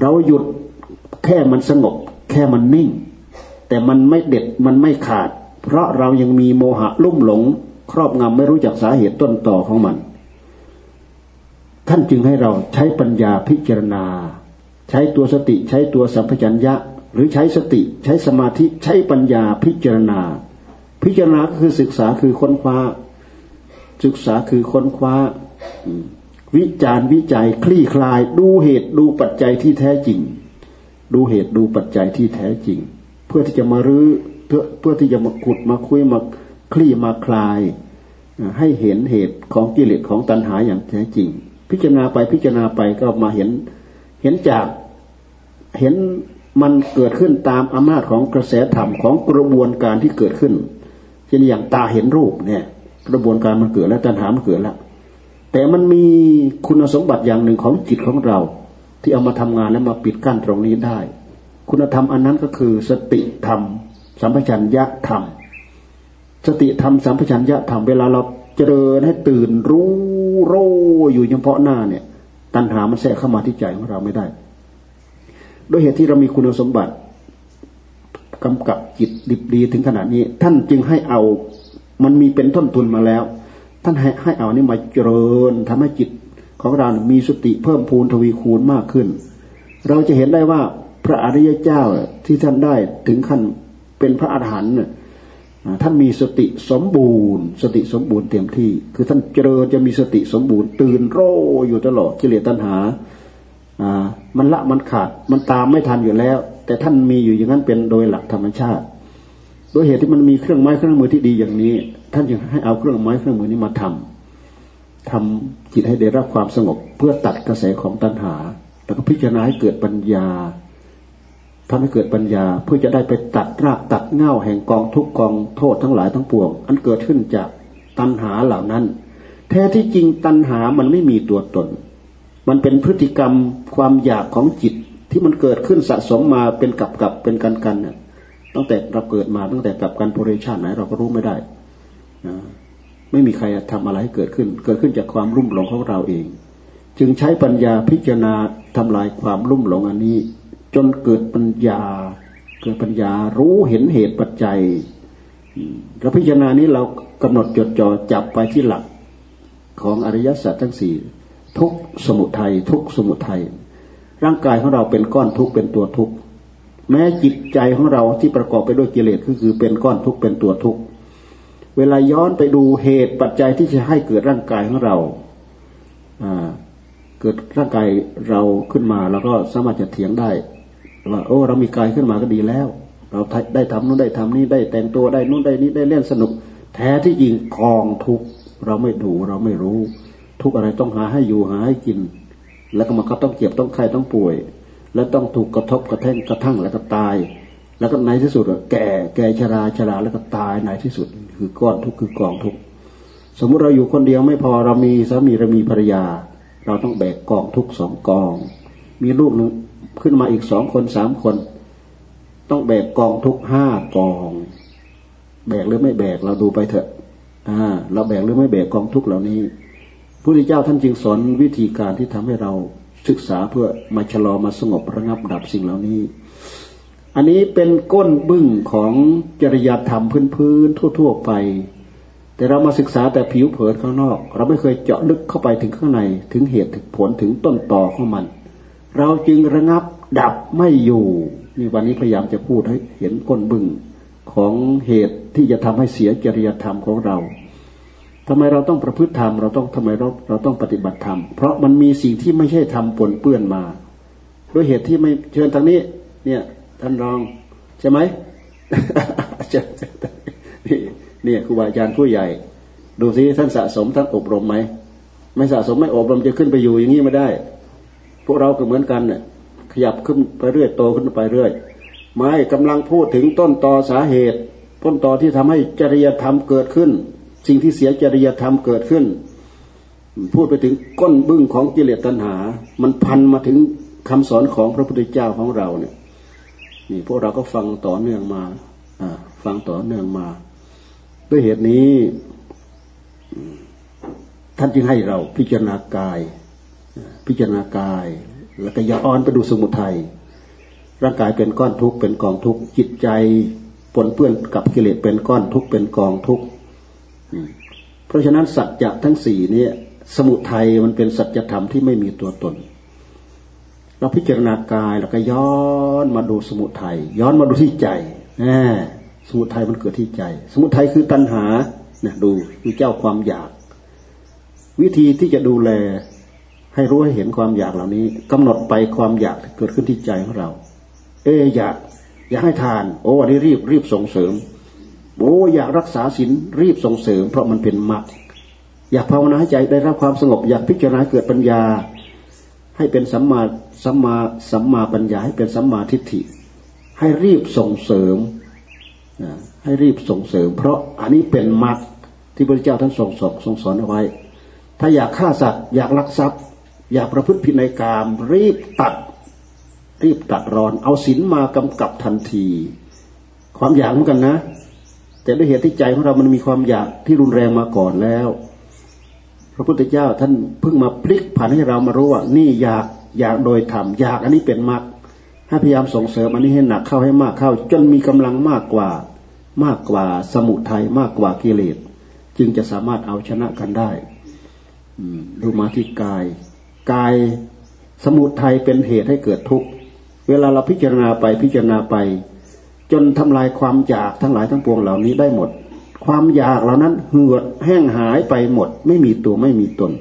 เราหยุดแค่มันสงบ แค่มันนิ่ง แต่มันไม่เด็ดมันไม่ขาด เพราะเรายังมีโมหะลุ่มหลง ครอบงำไม่รู้จักสาเหตุต้นต่อของมัน ท่านจึงให้เราใช้ปัญญาพิจารณา ใช้ตัวสติใช้ตัวสัมปชัญญะ หรือใช้สติ ใช้สมาธิใช้ปัญญาพิจารณา พิจารณาก็คือศึกษาคือค้นคว้า ศึกษาคือค้นคว้า วิจารวิจัยคลี่คลาย ดูเหตุดูปัจจัยที่แท้จริง ดูเหตุดูปัจจัยที่แท้จริง เพื่อที่จะมารื้อเพื่อเพื่อที่จะมาขุดมาคุยมาคลี่มาคลาย ให้เห็นเหตุของกิเลสของตัณหาอย่างแท้จริง พิจารณาไปพิจารณาไปก็มาเห็นเห็นจากเห็นมันเกิดขึ้นตามอำนาจของกระแสธรรมของกระบวนการที่เกิดขึ้นเช่นอย่างตาเห็นรูปเนี่ย กระบวนการมันเกิดแล้วตัณหามันเกิดแล้ว แต่มันมีคุณสมบัติอย่างหนึ่งของจิตของเรา ที่เอามาทำงานแล้วมาปิดกั้นตรงนี้ได้ คุณธรรมอันนั้นก็คือ สติธรรม สัมปชัญญะธรรม สติธรรมสัมปชัญญะธรรมเวลาเราเจริญให้ตื่นรู้โรอยู่เฉพาะหน้าเนี่ย ตัณหามันแทรกเข้ามาที่ใจของเราไม่ได้ด้วยเหตุที่เรามีคุณสมบัติกำกับจิตดิบดีถึงขนาดนี้ ท่านจึงให้เอา มันมีเป็นต้นทุนมาแล้ว ท่านให้ให้เอานี่มาเจริญทำให้จิตของเรา มีสติเพิ่มพูนทวีคูณมากขึ้น เราจะเห็นได้ว่าพระอริยเจ้าที่ท่านได้ถึงขั้นเป็นพระอาหารหันต์ท่านมีสติสมบูรณ์ สติสมบูรณ์เต็มที่ คือท่านเจริญจะมีสติสมบูรณ์ ตื่นโรอยู่ตลอดกิเลสตัณหามันละมันขาดมันตามไม่ทันอยู่แล้ว แต่ท่านมีอยู่อย่างนั้นเป็นโดยหลักธรรมชาติโดยเหตุที่มันมีเครื่องไม้เครื่องมือที่ดีอย่างนี้ ท่านจึงให้เอาเครื่องไม้เครื่องมือนี้มาทำทำจิตให้ได้รับความสงบ เพื่อตัดกระแสของตัณหา แล้วก็พิจารณาให้เกิดปัญญาทำให้เกิดปัญญาเพื่อจะได้ไปตัดรากตัดเง่าแห่งกองทุกกองโทษทั้งหลายทั้งปวง อันเกิดขึ้นจากตัณหาเหล่านั้น แท้ที่จริงตัณหามันไม่มีตัวตน มันเป็นพฤติกรรมความอยากของจิตที่มันเกิดขึ้นสะสมมาเป็นกับกับเป็นกันกันเนี่ยตั้งแต่เราเกิดมาตั้งแต่กับกันโพเรชาติไหนเราก็รู้ไม่ได้ นะไม่มีใครทำอะไรให้เกิดขึ้น เกิดขึ้นจากความรุ่มหลงของเราเอง จึงใช้ปัญญาพิจารณาทำลายความรุ่มหลงอันนี้ จนเกิดปัญญา เกิดปัญญารู้เห็นเหตุปัจจัยเราพิจารณานี้เรากำหนดจดจ่อจับไปที่หลักของอริยสัจทั้งสี่ทุกสมุทัยทุกสมุทัยร่างกายของเราเป็นก้อนทุกเป็นตัวทุกแม้จิตใจของเราที่ประกอบไปด้วยกิเลสก็คือเป็นก้อนทุกเป็นตัวทุก เวลาย้อนไปดูเหตุปัจจัยที่จะให้เกิดร่างกายของเราเกิดร่างกายเราขึ้นมาเราก็สามารถจะเถียงได้ว่าโอ้ เรามีกายขึ้นมาก็ดีแล้ว เราได้ทำนู้นได้ทำนี้ได้แต่งตัวได้นู้นได้นี้ได้เล่นสนุก แท้ที่จริงกองทุกเราไม่ดูเราไม่รู้ ทุกอะไรต้องหาให้อยู่หาให้กิน แล้วก็มันก็ต้องเจ็บต้องไข้ต้องป่วย แล้วต้องถูกกระทบกระแทกกระทั่งแล้วก็ตาย แล้วก็ในที่สุดแก่แก่ชราชราแล้วก็ตายในที่สุด คือก้อนทุกคือกองทุกสมมุติเราอยู่คนเดียวไม่พอเรามีสามีเรามีภรรยา เราต้องแบกกองทุกสองกอง มีลูกหนึ่งขึ้นมาอีกสองคนสามคน ต้องแบกกองทุกห้ากอง แบกหรือไม่แบกเราดูไปเถอะอ่าเราแบกหรือไม่แบกกองทุกเหล่านี้พุทธเจ้าท่านจึงสอนวิธีการที่ทำให้เราศึกษาเพื่อมาชะลอมาสงบระงับดับสิ่งเหล่านี้ อันนี้เป็นก้นบึ้งของจริยธรรมพื้นๆทั่ว ๆ ไป แต่เรามาศึกษาแต่ผิวเผินข้างนอก เราไม่เคยเจาะลึกเข้าไปถึงข้างในถึงเหตุถึงผลถึงต้นต่อของมัน เราจึงระงับดับไม่อยู่นี่วันนี้พยายามจะพูดให้เห็นก้นบึ้งของเหตุที่จะทำให้เสียจริยธรรมของเราทำไมเราต้องประพฤติธรรมเราต้องทำไมเราเราต้องปฏิบัติธรรม เพราะมันมีสิ่งที่ไม่ใช่ธรรมปนเปื้อนมา ด้วยเหตุที่ไม่เชิญทางนี้ เนี่ย ท่านรองใช่ไหมนี่เนี่ยครูบาอาจารย์ผู้ใหญ่ ดูสิท่านสะสมท่านอบรมไหมไม่สะสมไม่อบรมจะขึ้นไปอยู่อย่างนี้ไม่ได้ พวกเราก็เหมือนกันเนี่ยขยับขึ้นไปเรื่อยโตขึ้นไปเรื่อย ไม่กำลังพูดถึงต้นตอสาเหตุ ต้นตอที่ทำให้จริยธรรมเกิดขึ้น สิ่งที่เสียจริยธรรมเกิดขึ้น พูดไปถึงก้นบึ้งของกิเลสตัณหา มันพันมาถึงคำสอนของพระพุทธเจ้าของเราเนี่ย นี่พวกเราก็ฟังต่อเนื่องมาฟังต่อเนื่องมา ด้วยเหตุนี้ ท่านจึงให้เราพิจารณากาย พิจารณากาย แล้วก็อย่าอ่อนไปดูสมุทัยร่างกายเป็นก้อนทุกข์เป็นกองทุกข์จิตใจปนเปื้อนกับกิเลสเป็นก้อนทุกข์เป็นกองทุกข์เพราะฉะนั้นสัจจะทั้งสี่นี้สมุทัยมันเป็นสัจธรรมที่ไม่มีตัวตน เราพิจารณากายแล้วก็ย้อนมาดูสมุทัยย้อนมาดูที่ใจแหมสมุทัยมันเกิดที่ใจ สมุทัยคือตัณหาเนี่ยดูคือเจ้าความอยาก วิธีที่จะดูแล ให้รู้ให้เห็นความอยากเหล่านี้กำหนดไปความอยากเกิดขึ้นที่ใจของเรา เอออยาก อยากให้ทาน โอ้อันนี้รีบรีบส่งเสริมโอ้อยากรักษาศีลรีบส่งเสริม เพราะมันเป็นมรรคอยากภาวนาให้ใจได้รับความสงบ อยากพิจารณาเกิดปัญญา ให้เป็นสัมมาสัมมาสัมมาปัญญาให้เป็นสัมมาทิฏฐิ ให้รีบส่งเสริมให้รีบส่งเสริม เพราะอันนี้เป็นมรรคที่พระเจ้าท่านทรงสอนทรงสอนเอาไว้ ถ้าอยากฆ่าสัตว์อยากลักทรัพย์ อยากประพฤติผิดในกามรีบตัด รีบตัดรอน เอาศีลมากำกับทันที ความอยากเหมือนกันนะ แต่ด้วยเหตุที่ใจของเรามันมีความอยากที่รุนแรงมาก่อนแล้ว พระพุทธเจ้าท่านเพิ่งมาพลิกผันให้เรามารู้ว่านี่อยากอยากโดยธรรมอยากอันนี้เป็นมรรคให้พยายามส่งเสริมอันนี้ให้หนักเข้าให้มากเข้า จนมีกำลังมากกว่ามากกว่าสมุทัยมากกว่ากิเลสจึงจะสามารถเอาชนะกันได้ดูมาที่กาย กายสมุทัยเป็นเหตุให้เกิดทุกข์เวลาเราพิจารณาไปพิจารณาไป จนทำลายความอยากทั้งหลายทั้งปวงเหล่านี้ได้หมด ความอยากเหล่านั้นเหือดแห้งหายไปหมด ไม่มีตัวไม่มีตน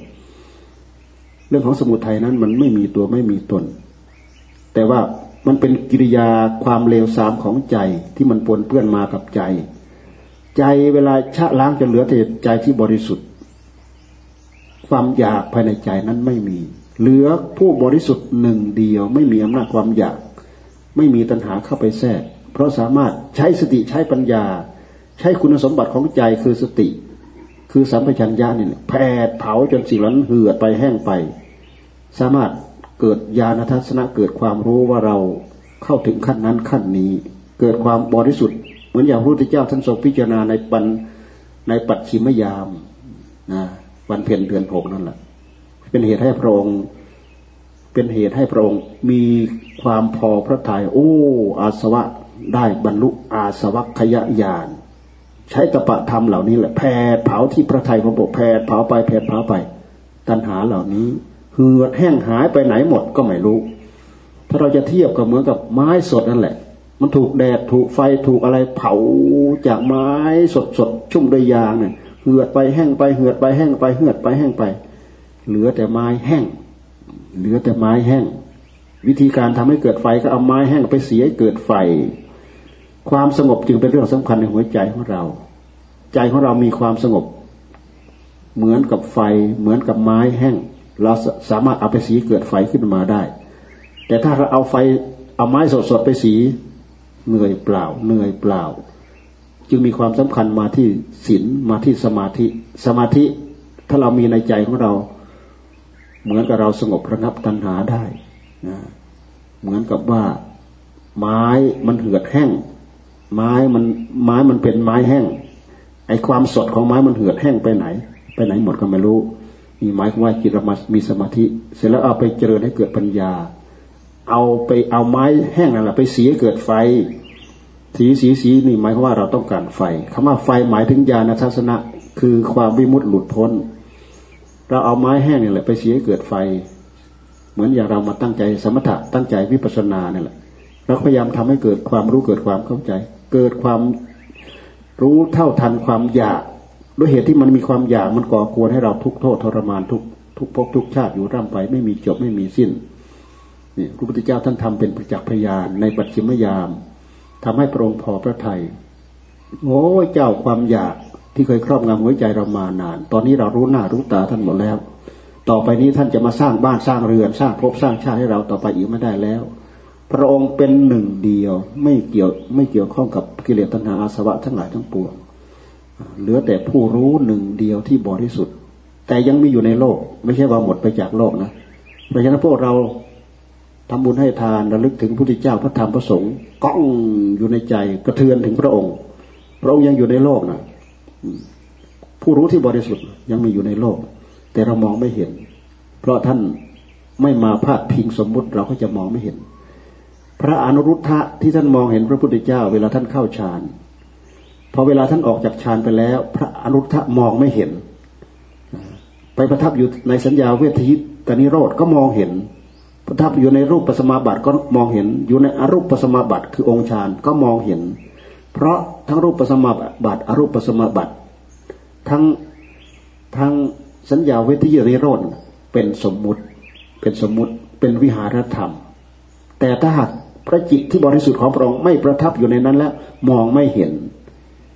เรื่องของสมุทัยนั้นมันไม่มีตัวไม่มีตน แต่ว่ามันเป็นกิริยาความเลวทรามของใจที่มันปนเปื้อนมากับใจ ใจเวลาชะล้างจะเหลือแต่ใจที่บริสุทธิ์ ความอยากภายในใจนั้นไม่มี เหลือผู้บริสุทธิ์หนึ่งเดียว ไม่มีอำนาจความอยาก ไม่มีตัณหาเข้าไปแทรก เพราะสามารถใช้สติใช้ปัญญา ใช้คุณสมบัติของใจคือสติ คือสัมปชัญญะเนี่ยแผดเผาจนสิ่งนั้นเหือดไปแห้งไป สามารถเกิดญาณทัศนะเกิดความรู้ว่าเราเข้าถึงขั้นนั้นขั้นนี้ เกิดความบริสุทธิ์เหมือนอย่างพระพุทธเจ้าท่านทรงพิจารณาในปันในปัจฉิมยามนะวันเพ็ญเดือนหกนั่นแหละเป็นเหตุให้พระองค์เป็นเหตุให้พระองค์มีความพอพระทยัยโอ้ อาสวะได้บรรลุอาสวัคยญาณ ใช้ตปะธรรมเหล่านี้แหละแผดเผาที่พระทัยของพระแผดเผาไปแผดเผาไป ตัณหาเหล่านี้เหือดแห้งหายไปไหนหมดก็ไม่รู้ ถ้าเราจะเทียบกับเหมือนกับไม้สดนั่นแหละ มันถูกแดดถูกไฟถูกอะไรเผาจากไม้สดสดชุ่มด้วยยางเนี่ยเหือดไปแห้งไปเหือดไปแห้งไปเหือดไปแห้งไป เหลือแต่ไม้แห้ง เหลือแต่ไม้แห้ง วิธีการทำให้เกิดไฟก็เอาไม้แห้งไปเสียเกิดไฟ ความสงบจึงเป็นเรื่องสำคัญในหัวใจของเรา ใจของเรามีความสงบ เหมือนกับไฟ เหมือนกับไม้แห้ง เราสามารถเอาไปสีเกิดไฟขึ้นมาได้ แต่ถ้าเราเอาไฟเอาไม้สดๆไปสีเหนื่อยเปล่า เหนื่อยเปล่า จึงมีความสำคัญมาที่ศีลมาที่สมาธิ สมาธิถ้าเรามีในใจของเรา เหมือนกับเราสงบระงับตัณหาได้นะเหมือนกับว่าไม้มันเหือดแห้ง ไม้มันไม้มันเป็นไม้แห้ง ไอความสดของไม้มันเหือดแห้งไปไหน ไปไหนหมดก็ไม่รู้มีหมายความว่าจิตเรามามีสมาธิ เสร็จแล้วเอาไปเจริญให้เกิดปัญญา เอาไปเอาไม้แห้งนั่นแหละไปสีให้เกิดไฟ สีสีสีนี่หมายความว่าเราต้องการไฟคำว่าไฟหมายถึงญาณทัศนะ คือความวิมุตติหลุดพ้น เราเอาไม้แห้งนี่แหละไปสีให้เกิดไฟ เหมือนอย่างเรามาตั้งใจสมถะตั้งใจวิปัสสนาเนี่ยแหละเราพยายามทำให้เกิดความรู้เกิดความเข้าใจ เกิดความรู้เท่าทันความอยากด้วยเหตุที่มันมีความอยากมันก่อกวนให้เราทุกโทษทรมานทุกทุกภพทุกชาติอยู่ร่ำไป ไม่มีจบไม่มีสิ้นนี่พระพุทธเจ้าท่านทำเป็นประจักษ์พยานในปัจฉิมยามทำให้พระองค์พอพระทยัยโอ้เจ้าความอยากที่เคยครอบงำหัวใจเรามานาน ตอนนี้เรารู้หน้ารู้ตาท่านหมดแล้ว ต่อไปนี้ท่านจะมาสร้างบ้านสร้างเรือนสร้างภพสร้างชาติให้เราต่อไปอีกไม่ได้แล้ว พระองค์เป็นหนึ่งเดียว ไม่เกี่ยวไม่เกี่ยวข้องกับกิเลสตัณหาอาสวะทั้งหลายทั้งปวงเหลือแต่ผู้รู้หนึ่งเดียวที่บริสุทธิ์ แต่ยังมีอยู่ในโลก ไม่ใช่ว่าหมดไปจากโลกนะเพราะฉะนั้นพวกเราทำบุญให้ทานระลึกถึงพระพุทธเจ้าพระธรรมพระสงฆ์ก้องอยู่ในใจกระเทือนถึงพระองค์ พระองค์ยังอยู่ในโลกนะผู้รู้ที่บริสุทธิ์ยังมีอยู่ในโลก แต่เรามองไม่เห็น เพราะท่านไม่มาพาดพิงสมมุติเราก็จะมองไม่เห็น ระอนุรุทธะที่ท่านมองเห็นพระพุทธเจ้า เวลาท่านเข้าฌานพอเวลาท่านออกจากฌานไปแล้ว พระอนุรุทะมองไม่เห็น ไปประทับอยู่ในสัญญาเวทีตานิโรธก็มองเห็น ประทับอยู่ในรูปปัสมาบัติก็มองเห็น อยู่ในอรูปปัสมาบัติคือองค์ฌานก็มองเห็น เพราะทั้งรูปปัสมาบัติอรูปปัสมาบัติทั้งทั้งสัญญาเวทีริโรนเป็นสมมุติ เป็นสมมุติเป็นวิหารธรรม แต่ถ้าหาก พระจิตที่บริสุทธิ์ของพระองค์ไม่ประทับอยู่ในนั้นแล้วมองไม่เห็น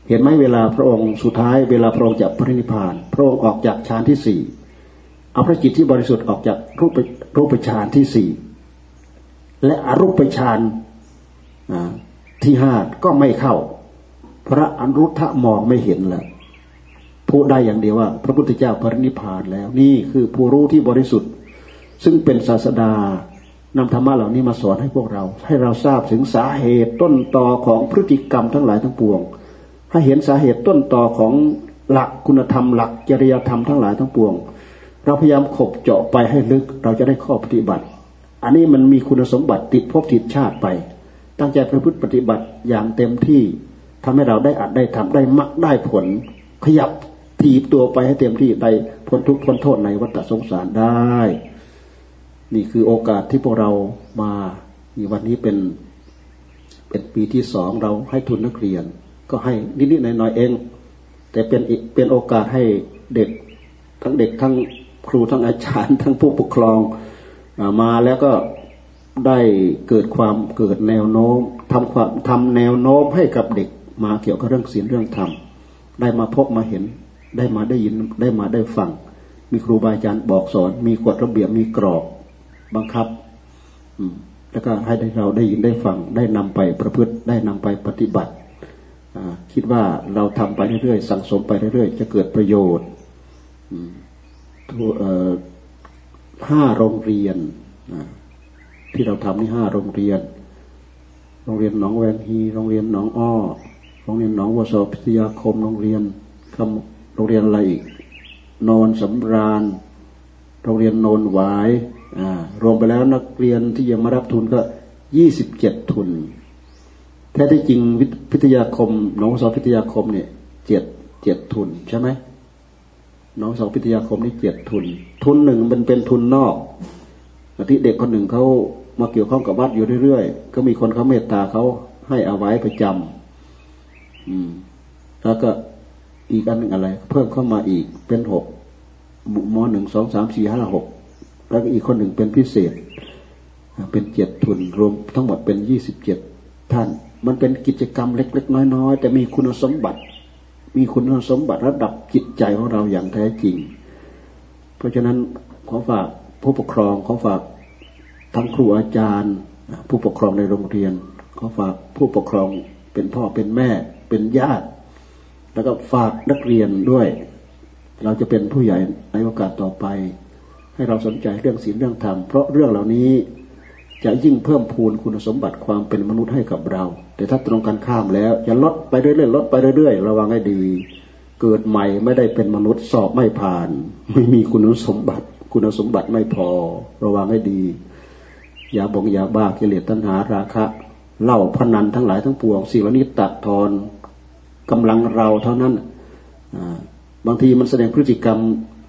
เห็นไหมเวลาพระองค์สุดท้ายเวลาพระองค์จะพระนิพพาน พระองค์ออกจากฌานที่สี่เอาพระจิตที่บริสุทธิ์ออกจากรูปรูปฌานที่สี่และอรูปฌานที่ห้าก็ไม่เข้า พระอนุทธะมองไม่เห็นแล้วพูดได้อย่างเดียวว่า พระพุทธเจ้าพระนิพพานแล้วนี่คือผู้รู้ที่บริสุทธิ์ ซึ่งเป็นศาสดา นำธรรมะเหล่านี้มาสอนให้พวกเรา ให้เราทราบถึงสาเหตุต้นตอของพฤติกรรมทั้งหลายทั้งปวง ให้เห็นสาเหตุต้นตอของหลักคุณธรรม หลักจริยธรรมทั้งหลายทั้งปวง เราพยายามขบเจาะไปให้ลึกเราจะได้ข้อปฏิบัติ อันนี้มันมีคุณสมบัติติดภพติดชาติไป ตั้งใจประพฤติปฏิบัติอย่างเต็มที่ทำให้เราได้อัดได้ทำได้มักได้ผล ขยับถีบตัวไปให้เต็มที่ได้พ้นทุกข์พ้นโทษในวัฏสงสารได้ นี่คือโอกาสที่พวกเรามาในวันนี้เป็นเป็นปีที่สองเราให้ทุนนักเรียน ก็ให้นิดๆหน่อยๆเอง แต่เป็นเป็นโอกาสให้เด็กทั้งเด็กทั้งครูทั้งอาจารย์ ทั้งผู้ปกครองมาแล้วก็ได้เกิดความเกิดแนวโน้มทำความทำแนวโน้มให้กับเด็กมาเกี่ยวกับเรื่องศีลเรื่องธรรมได้มาพบมาเห็นได้มาได้ยินได้มาได้ฟัง มีครูบาอาจารย์บอกสอน มีกฎระเบียบมีกรอบ บังคับแล้วก็ให้เราได้ยินได้ฟังได้นำไปประพฤติได้นำไปปฏิบัติคิดว่าเราทำไปเรื่อยๆ สั่งสมไปเรื่อยๆ จะเกิดประโยชน์ห้าโรงเรียนที่เราทำนี่ห้าโรงเรียน โรงเรียนหนองแวงฮีโรงเรียนหนองอ้อโรงเรียนหนองวัวสอพิทยาคมโรงเรียนคำโรงเรียนอะไรอีกนอนสำราญ โรงเรียนโนนหวาย รวมไปแล้วนักเรียนที่ยังมารับทุนก็ยี่สิบเจ็ดทุน แท้ที่จริงวิทยาคมน้องสอบพิทยาคมเนี่ยเจ็ดเจ็ดทุนใช่ไหมน้องสอบพิทยาคมนี่เจ็ดทุน ทุนหนึ่งมันเป็นทุนนอกที่เด็กคนหนึ่งเขามาเกี่ยวข้องกับวัดอยู่เรื่อยๆ ก็มีคนเขาเมตตาเขาให้เอาไว้ประจำอืม แล้วก็อีกอันหนึ่งอะไร เพิ่มเข้ามาอีกเป็นหกมหนึ่งสองสามสี่ห้าหก แล้วก็อีกคนหนึ่งเป็นพิเศษ เป็นเจ็ดทุนรวมทั้งหมดเป็นยี่สิบเจ็ดท่าน มันเป็นกิจกรรมเล็ก ๆ น้อยๆแต่มีคุณสมบัติ มีคุณสมบัติระดับจิตใจของเราอย่างแท้จริง เพราะฉะนั้นขอฝากผู้ปกครองขอฝากทั้งครูอาจารย์ ผู้ปกครองในโรงเรียนขอฝากผู้ปกครองเป็นพ่อเป็นแม่เป็นญาติ แล้วก็ฝากนักเรียนด้วย เราจะเป็นผู้ใหญ่ในโอกาสต่อไป ให้เราสนใจเรื่องศีลเรื่องธรรม เพราะเรื่องเหล่านี้จะยิ่งเพิ่มพูนคุณสมบัติความเป็นมนุษย์ให้กับเรา แต่ถ้าตรงกันข้ามแล้วจะลดไปเรื่อยๆลดไปเรื่อยๆระวังให้ดี เกิดใหม่ไม่ได้เป็นมนุษย์สอบไม่ผ่าน ไม่มีคุณสมบัติ คุณสมบัติไม่พอ ระวังให้ดีอย่าบงอย่าบ้ากิเลสตัณหาราคะเล่าพนันทั้งหลายทั้งปวงสิ่งเหล่านี้ตัดทอนกำลังเราเท่านั้นบางทีมันแสดงพฤติกรรม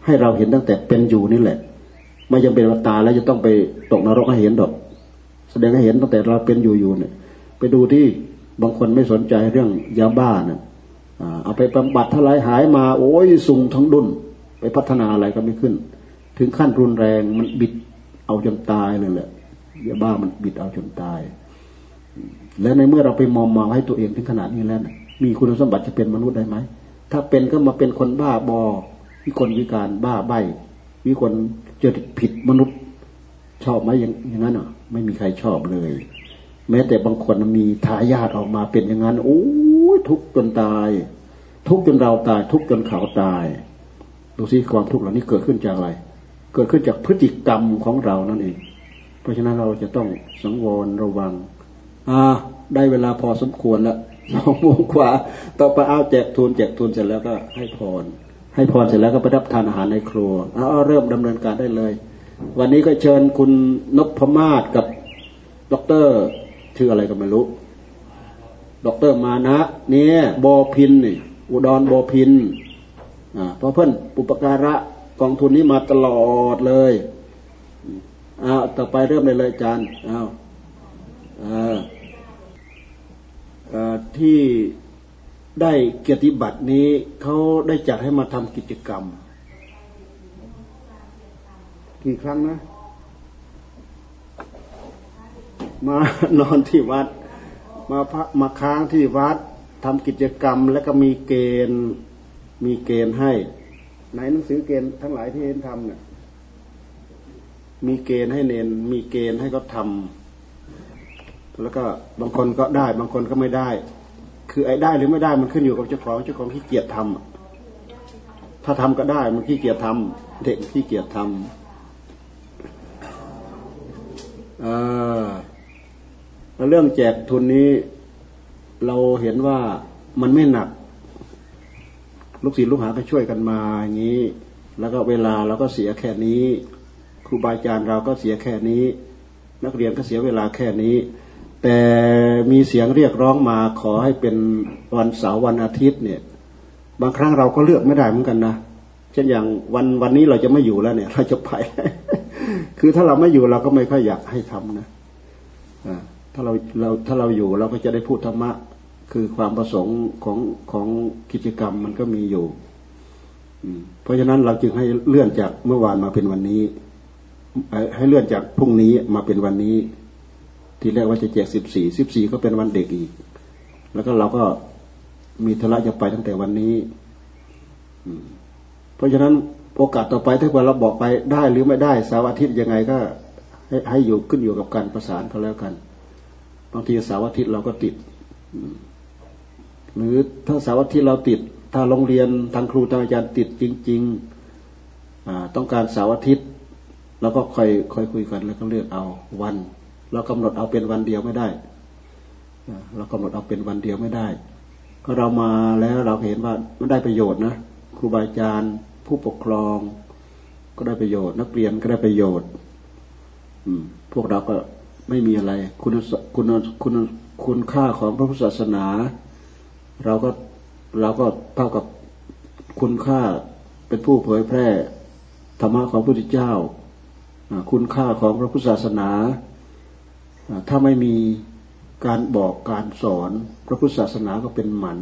ให้เราเห็นตั้งแต่เป็นอยู่นี่แหละ ไม่จำเป็นว่าตายแล้วจะต้องไปตกนรกให้เห็นดอก แสดงให้เห็นตั้งแต่เราเป็นอยู่อยู่เนี่ย ไปดูที่บางคนไม่สนใจเรื่องยาบ้าเนี่ยเอาไปบำบัดทลายหายมา โอ้ยสุ่งทั้งดุนไปพัฒนาอะไรก็ไม่ขึ้น ถึงขั้นรุนแรงมันบิดเอาจนตายเลยแหละยาบ้ามันบิดเอาจนตาย และในเมื่อเราไปมองมาให้ตัวเองถึงขนาดนี้แล้วมีคุณสมบัติจะเป็นมนุษย์ได้ไหมถ้าเป็นก็มาเป็นคนบ้าบอวิคนวิการบ้าใบวิคน จะผิดมนุษย์ชอบไหมอย่างนั้นอะ ไม่มีใครชอบเลย แม้แต่บางคนมีทายาทออกมาเป็นอย่างนั้นโอ้ยทุกจนตาย ทุกจนเราตาย ทุกจนเขาตายดูซิความทุกข์เหล่านี้เกิดขึ้นจากอะไร เกิดขึ้นจากพฤติกรรมของเรานั่นเอง เพราะฉะนั้นเราจะต้องสังวรระวัง อ่า ได้เวลาพอสมควรแล้วสองโมงกว่า ต่อไปเอาแจกทุนแจกทุนเสร็จแล้วก็ให้พร ให้พรเสร็จแล้วก็ไปรับทานอาหารในครัวเอาเริ่มดำเนินการได้เลย วันนี้ก็เชิญคุณนพมาศกับด็อกเตอร์ชื่ออะไรก็ไม่รู้ด็อกเตอร์มานะ เนี่ยบอพินนี่อุดรบอพินอ่าเพราะเพื่อนปุปการะกองทุนนี้มาตลอดเลยอ้าวต่อไปเริ่มเลยเลยอาจารย์อ้าวที่ ได้เกียรติบัตรนี้เขาได้จัดให้มาทำกิจกรรม กี่ครั้งนะ มานอนที่วัด มาพักมาค้างที่วัดทำกิจกรรม แล้วก็มีเกณฑ์มีเกณฑ์ให้ในหนังสือเกณฑ์ทั้งหลายที่เห็นทำเนี่ยมีเกณฑ์ให้เนนมีเกณฑ์ให้เขาทำแล้วก็บางคนก็ได้ บางคนก็ไม่ได้ คือไอ้ได้หรือไม่ได้มันขึ้นอยู่กับเจ้าของเจ้าของขี้เกียจทำถ้าทำก็ได้มันขี้เกียจทำเด็กขี้เกียจทำแล้วเรื่องแจกทุนนี้ เราเห็นว่ามันไม่หนัก ลูกศิษย์ลูกหาก็ช่วยกันมาอย่างนี้ แล้วก็เวลาเราก็เสียแค่นี้ ครูบาอาจารย์เราก็เสียแค่นี้ นักเรียนก็เสียเวลาแค่นี้ แต่มีเสียงเรียกร้องมาขอให้เป็นวันเสาร์วันอาทิตย์เนี่ย บางครั้งเราก็เลือกไม่ได้เหมือนกันนะเช่นอย่างวันวันนี้เราจะไม่อยู่แล้วเนี่ย เราจะไป คือถ้าเราไม่อยู่เราก็ไม่ค่อยอยากให้ทำนะถ้าเราเราถ้าเราอยู่เราก็จะได้พูดธรรมะ คือความประสงค์ของของกิจกรรมมันก็มีอยู่เพราะฉะนั้นเราจึงให้เลื่อนจากเมื่อวานมาเป็นวันนี้ ให้เลื่อนจากพรุ่งนี้มาเป็นวันนี้ ทีแรกว่าจะแจกสิบสี่สิบสี่ก็เป็นวันเด็กอีก แล้วก็เราก็มีธุระจะไปตั้งแต่วันนี้เพราะฉะนั้นโอกาสต่อไปถ้าว่าเราบอกไปได้หรือไม่ได้สาวอาทิตย์ยังไงก็ ให้ให้อยู่ขึ้นอยู่กับการประสานเขาแล้วกันบางทีสาวอาทิตย์เราก็ติดหรือถ้าสาวอาทิตย์เราติด ถ้าโรงเรียนทางครูทางอาจารย์ติดจริงๆต้องการสาวอาทิตย์แล้วก็ค่อยค่อยคุยกันแล้วก็เลือกเอาวัน เรากำหนดเอาเป็นวันเดียวไม่ได้เรากำหนดเอาเป็นวันเดียวไม่ได้ ก็เรามาแล้วเราเห็นว่ามันได้ประโยชน์นะครูบาอาจารย์ผู้ปกครอง ก็ได้ประโยชน์ นักเรียนก็ได้ประโยชน์ อืม พวกเราก็ไม่มีอะไร คุณคุณคุณคุณค่าของพระพุทธศาสนา เราก็เราก็เท่ากับคุณค่าเป็นผู้เผยแพร่ธรรมะของพระพุทธเจ้าคุณค่าของพระพุทธศาสนา ถ้าไม่มีการบอกการสอน พระพุทธศาสนาก็เป็นหมัน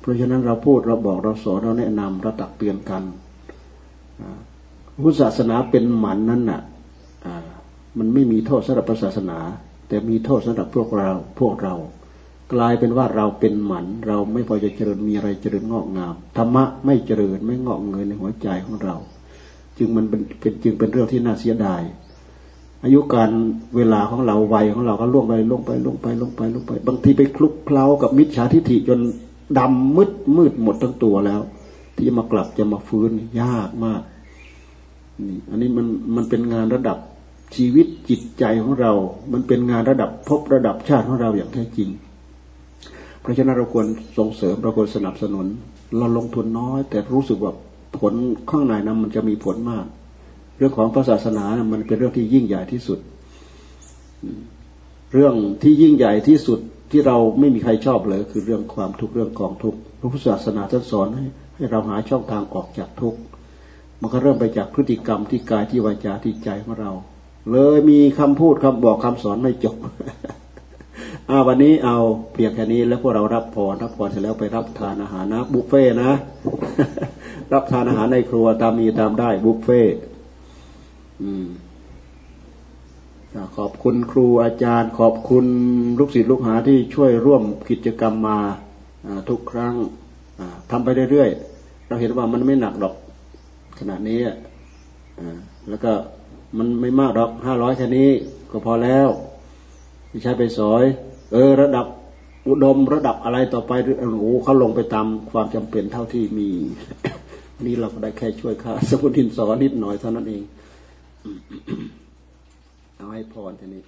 เพราะฉะนั้นเราพูดเราบอกเราสอนเราแนะนำเราตักเตือนกันพุทธศาสนาเป็นหมันนั้นน่ะมันไม่มีโทษสำหรับศาสนา แต่มีโทษสำหรับพวกเราพวกเรา กลายเป็นว่าเราเป็นหมันเราไม่พอจะเจริญมีอะไรเจริญงอกงามธรรมะไม่เจริญไม่งอกเงยในหัวใจของเรา จึงมันเป็นจึงเป็นเรื่องที่น่าเสียดาย อายุการเวลาของเราวัยของเราก็ล่วงไปล่วงไปล่วงไปล่วงไปล่วงไป บางทีไปคลุกเคล้ากับมิจฉาทิฏฐิจนดำมืดมืดหมดทั้งตัวแล้ว ที่จะมากลับจะมาฟื้นยากมากนี่อันนี้มันมันเป็นงานระดับชีวิตจิตใจของเรา มันเป็นงานระดับพบระดับชาติของเราอย่างแท้จริง เพราะฉะนั้นเราควรส่งเสริมเราควรสนับสนุน เราลงทุนน้อย แต่รู้สึกว่าผลข้างในนั้นมันจะมีผลมาก รื่องของพระศาสนามันเป็นเรื่องที่ยิ่งใหญ่ที่สุด เรื่องที่ยิ่งใหญ่ที่สุดที่เราไม่มีใครชอบเลย คือเรื่องความทุกข์เรื่องกองทุกข์พระพุทธศาสนาท่านสอนให้ให้เราหาช่องทางออกจากทุกข์มันก็เริ่มไปจากพฤติกรรมที่กายที่วาจาที่ใจของเรา เลยมีคำพูดคำบอกคำสอนไม่จบอาวันนี้เอาเพียงแค่นี้แล้วพวกเรารับพรรับพรเสร็จแล้วไปรับทานอาหารนะบุฟเฟ่นะ รับทานอาหารในครัวตามมีตามได้บุฟเฟ่ ขอบคุณครูอาจารย์ ขอบคุณลูกศิษย์ลูกหาที่ช่วยร่วมกิจกรรมมาทุกครั้งทำไปเรื่อยๆ เราเห็นว่ามันไม่หนักหรอกขนาดนี้แล้วก็มันไม่มากหรอกห้าร้อยแค่นี้ก็พอแล้วที่ใช้ไปสอย เออ ระดับอุดมระดับอะไรต่อไปโอ้โหเขาลงไปตามความจำเป็นเท่าที่มี นี่เราก็ได้แค่ช่วยค่าสมุทินสอนนิดหน่อยเท่านั้นเอง เอาให้พรทีนี้